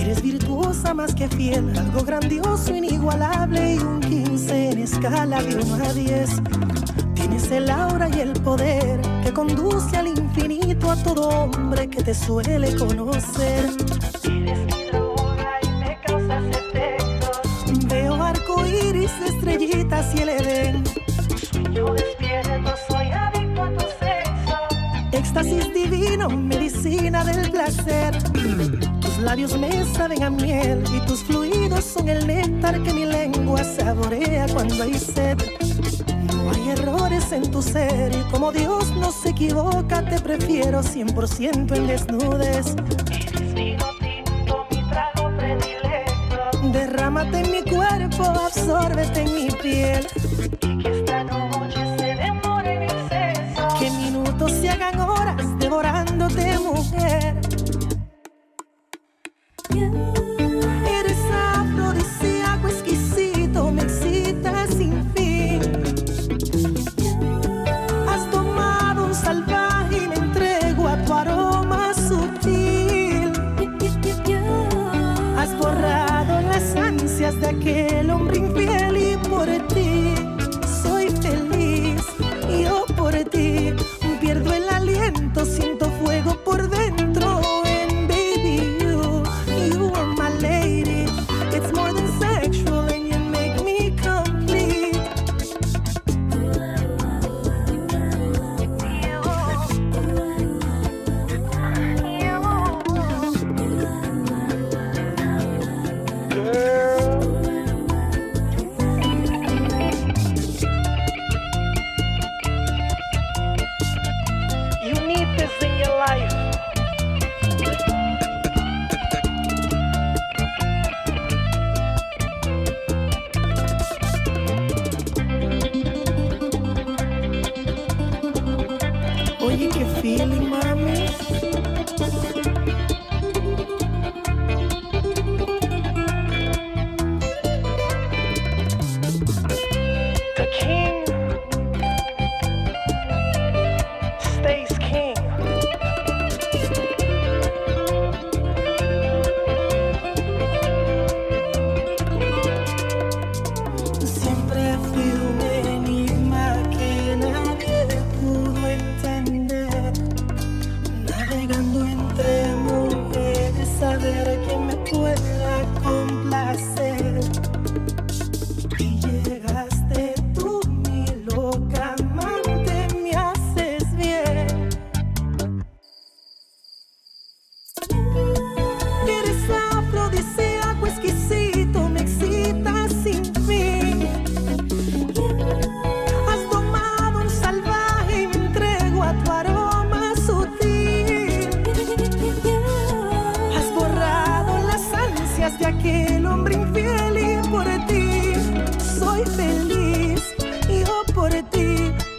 Eres virtuosa más que fiel, algo grandioso, inigualable y un 15 en escala de 1 a 10. Tienes el aura y el poder que conduce al infinito a todo hombre que te suele conocer. Eres mi droga y me causas efectos. Veo arco iris, estrellitas y el edén. Yo despierto, soy adicto a tu sexo. Éxtasis divino, medicina del placer. Labios me saben a miel y tus fluidos son el néctar que mi lengua saborea cuando hay sed. No hay errores en tu ser y como Dios no se equivoca, te prefiero 100% en desnudes. Eres vino tinto, mi trago predilecto. Derrámate en mi cuerpo, absórbete en mi piel. You you can feel it, man. el hombre infiel y por ti soy feliz, hijo por ti.